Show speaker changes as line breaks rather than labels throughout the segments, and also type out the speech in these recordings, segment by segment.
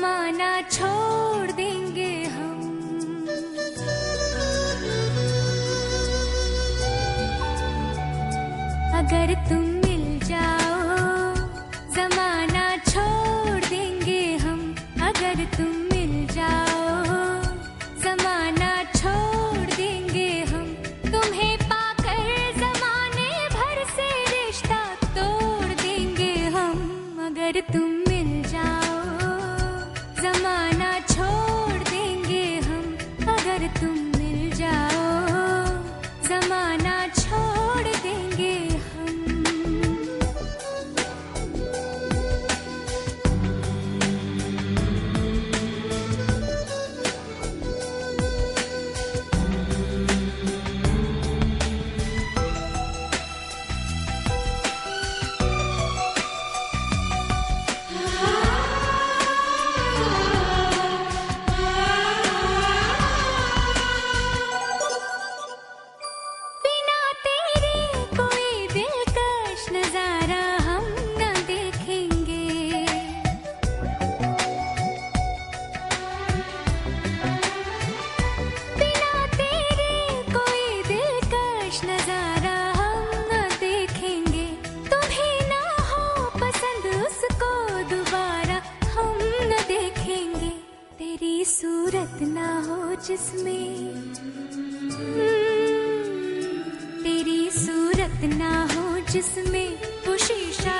जमाना छोड़ देंगे हम। अगर तुम ना हो जिसमें हम्म, तेरी सूरत ना हो जिसमें वो शीशा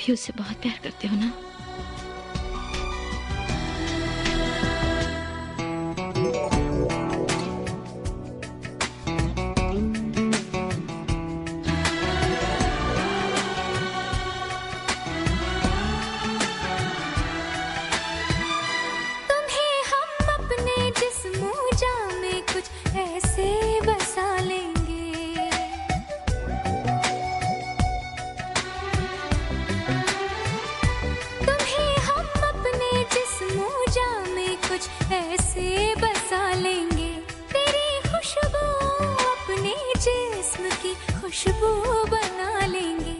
भी उससे बहुत प्यार करते हो ना?
तुम्हें हम अपने जिस में कुछ ऐसे खुशबू बना लेंगे।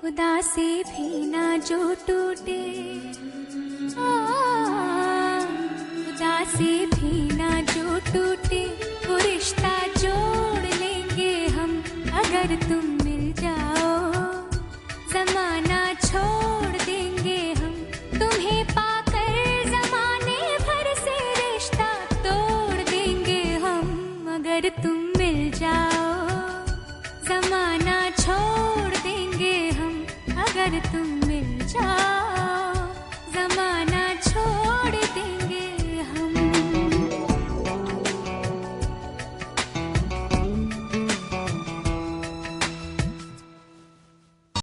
खुदा से भी ना जो टूटे। खुदा से भी ना जो टूटे। वो रिश्ता जोड़ लेंगे हम, अगर तुम eres.